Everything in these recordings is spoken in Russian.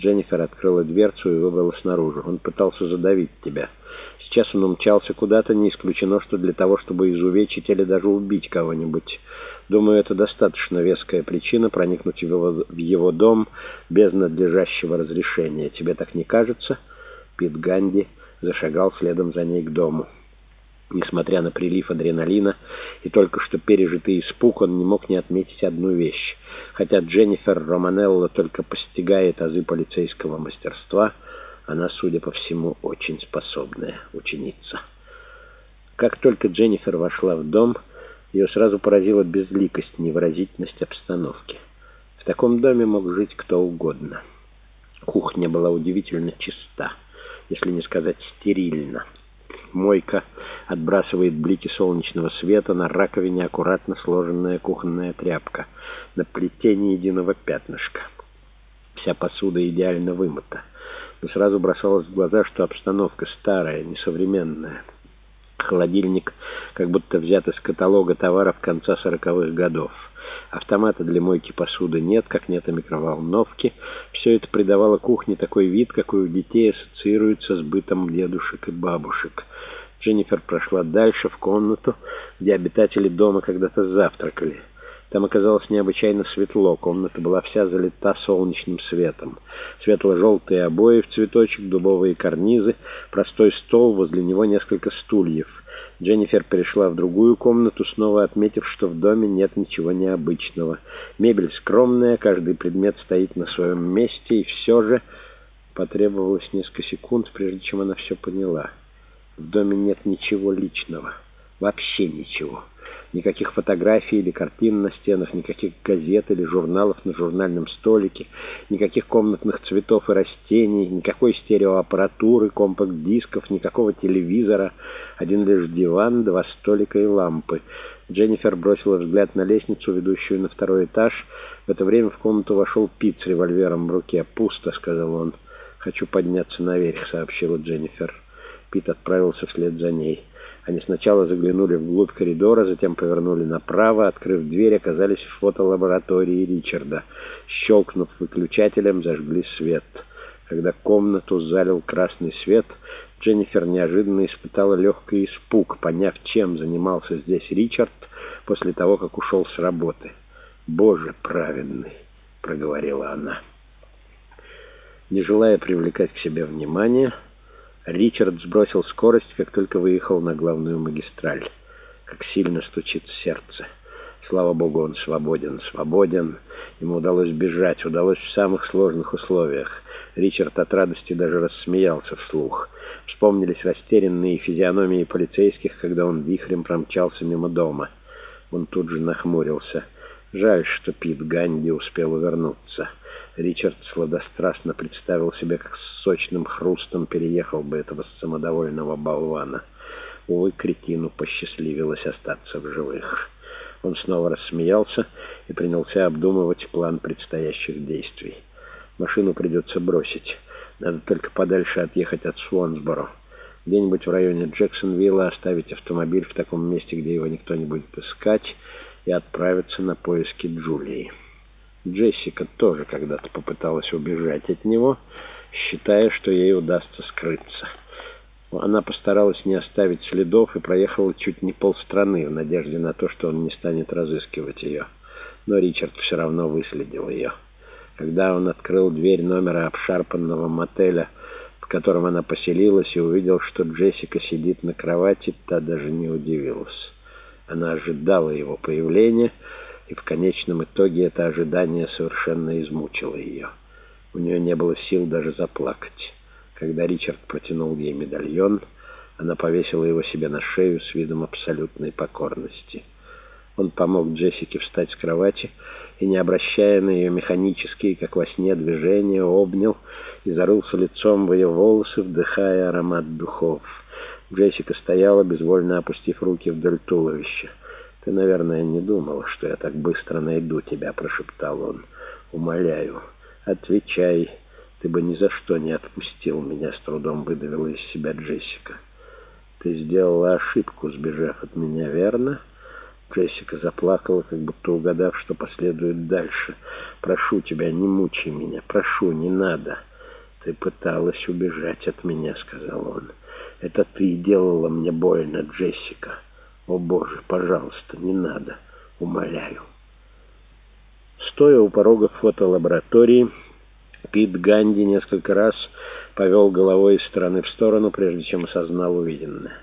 Дженнифер открыла дверцу и выбралась наружу. «Он пытался задавить тебя. Сейчас он умчался куда-то, не исключено, что для того, чтобы изувечить или даже убить кого-нибудь. Думаю, это достаточно веская причина проникнуть в его, в его дом без надлежащего разрешения. Тебе так не кажется?» Пит Ганди зашагал следом за ней к дому. Несмотря на прилив адреналина и только что пережитый испуг, он не мог не отметить одну вещь. Хотя Дженнифер Романелло только постигает азы полицейского мастерства, она, судя по всему, очень способная ученица. Как только Дженнифер вошла в дом, ее сразу поразила безликость, невыразительность обстановки. В таком доме мог жить кто угодно. Кухня была удивительно чиста, если не сказать стерильна. Мойка отбрасывает блики солнечного света, на раковине аккуратно сложенная кухонная тряпка, на плите ни единого пятнышка. Вся посуда идеально вымыта. Но сразу бросалось в глаза, что обстановка старая, несовременная. Холодильник как будто взят из каталога товаров конца сороковых годов. Автомата для мойки посуды нет, как нет и микроволновки. Все это придавало кухне такой вид, какой у детей ассоциируется с бытом дедушек и бабушек. Дженнифер прошла дальше, в комнату, где обитатели дома когда-то завтракали. Там оказалось необычайно светло, комната была вся залита солнечным светом. Светло-желтые обои в цветочек, дубовые карнизы, простой стол, возле него несколько стульев. Дженнифер перешла в другую комнату, снова отметив, что в доме нет ничего необычного. Мебель скромная, каждый предмет стоит на своем месте, и все же потребовалось несколько секунд, прежде чем она все поняла. В доме нет ничего личного, вообще ничего. Никаких фотографий или картин на стенах, никаких газет или журналов на журнальном столике, никаких комнатных цветов и растений, никакой стереоаппаратуры, компакт-дисков, никакого телевизора. Один лишь диван, два столика и лампы. Дженнифер бросила взгляд на лестницу, ведущую на второй этаж. В это время в комнату вошел Пит с револьвером в руке. «Пусто», — сказал он. «Хочу подняться наверх», — сообщила Дженнифер. Пит отправился вслед за ней. Они сначала заглянули вглубь коридора, затем повернули направо, открыв дверь, оказались в фотолаборатории Ричарда. Щелкнув выключателем, зажгли свет. Когда комнату залил красный свет, Дженнифер неожиданно испытала легкий испуг, поняв, чем занимался здесь Ричард после того, как ушел с работы. «Боже праведный!» — проговорила она. Не желая привлекать к себе внимание, Ричард сбросил скорость, как только выехал на главную магистраль. Как сильно стучит сердце. Слава богу, он свободен, свободен. Ему удалось бежать, удалось в самых сложных условиях. Ричард от радости даже рассмеялся вслух. Вспомнились растерянные физиономии полицейских, когда он вихрем промчался мимо дома. Он тут же нахмурился. Жаль, что Пит Ганди успел увернуться. Ричард сладострастно представил себе, как с сочным хрустом переехал бы этого самодовольного болвана. Увы, кретину посчастливилось остаться в живых. Он снова рассмеялся и принялся обдумывать план предстоящих действий. Машину придется бросить. Надо только подальше отъехать от Суонсборо. Где-нибудь в районе Джексонвилла оставить автомобиль в таком месте, где его никто не будет искать, и отправиться на поиски Джулии. Джессика тоже когда-то попыталась убежать от него, считая, что ей удастся скрыться. Она постаралась не оставить следов и проехала чуть не полстраны в надежде на то, что он не станет разыскивать ее. Но Ричард все равно выследил ее. Когда он открыл дверь номера обшарпанного мотеля, в котором она поселилась, и увидел, что Джессика сидит на кровати, та даже не удивилась. Она ожидала его появления, и в конечном итоге это ожидание совершенно измучило ее. У нее не было сил даже заплакать. Когда Ричард протянул ей медальон, она повесила его себе на шею с видом абсолютной покорности. Он помог Джессике встать с кровати и, не обращая на ее механические, как во сне, движения, обнял и зарылся лицом в ее волосы, вдыхая аромат духов. Джессика стояла, безвольно опустив руки вдоль туловища. «Ты, наверное, не думал, что я так быстро найду тебя», — прошептал он. «Умоляю, отвечай. Ты бы ни за что не отпустил меня», — с трудом выдавила из себя Джессика. «Ты сделала ошибку, сбежав от меня, верно?» Джессика заплакала, как будто угадав, что последует дальше. «Прошу тебя, не мучай меня. Прошу, не надо». «Ты пыталась убежать от меня», — сказал он. «Это ты делала мне больно, Джессика. О, Боже, пожалуйста, не надо. Умоляю». Стоя у порога фотолаборатории, Пит Ганди несколько раз повел головой из стороны в сторону, прежде чем осознал увиденное.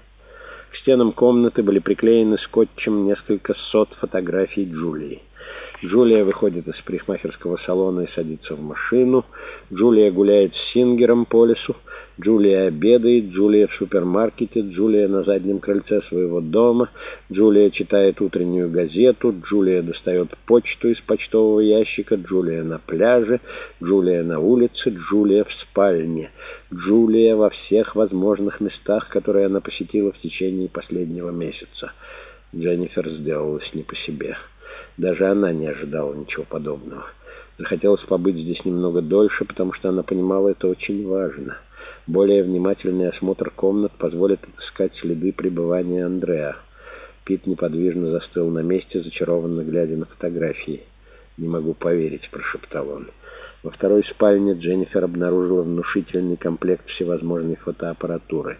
К стенам комнаты были приклеены скотчем несколько сот фотографий Джулии. Джулия выходит из парикмахерского салона и садится в машину. Джулия гуляет с Сингером по лесу. Джулия обедает, Джулия в супермаркете, Джулия на заднем крыльце своего дома, Джулия читает утреннюю газету, Джулия достает почту из почтового ящика, Джулия на пляже, Джулия на улице, Джулия в спальне, Джулия во всех возможных местах, которые она посетила в течение последнего месяца. Дженнифер сделалась не по себе. Даже она не ожидала ничего подобного. Захотелось побыть здесь немного дольше, потому что она понимала, это очень важно. Более внимательный осмотр комнат позволит отыскать следы пребывания Андреа. Пит неподвижно застыл на месте, зачарованно глядя на фотографии. «Не могу поверить», — прошептал он. Во второй спальне Дженнифер обнаружила внушительный комплект всевозможной фотоаппаратуры.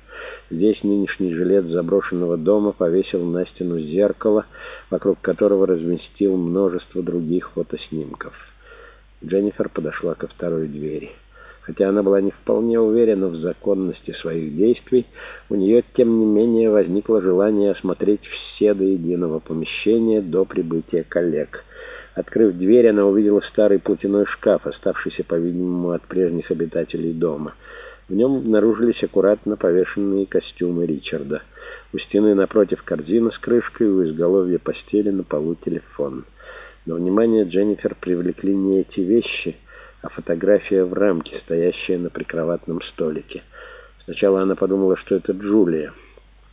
Здесь нынешний жилец заброшенного дома повесил на стену зеркало, вокруг которого разместил множество других фотоснимков. Дженнифер подошла ко второй двери. Хотя она была не вполне уверена в законности своих действий, у нее, тем не менее, возникло желание осмотреть все до единого помещения до прибытия коллег — Открыв дверь, она увидела старый платяной шкаф, оставшийся, по-видимому, от прежних обитателей дома. В нем обнаружились аккуратно повешенные костюмы Ричарда. У стены напротив корзина с крышкой, у изголовья постели на полу телефон. Но внимание Дженнифер привлекли не эти вещи, а фотография в рамке, стоящая на прикроватном столике. Сначала она подумала, что это Джулия.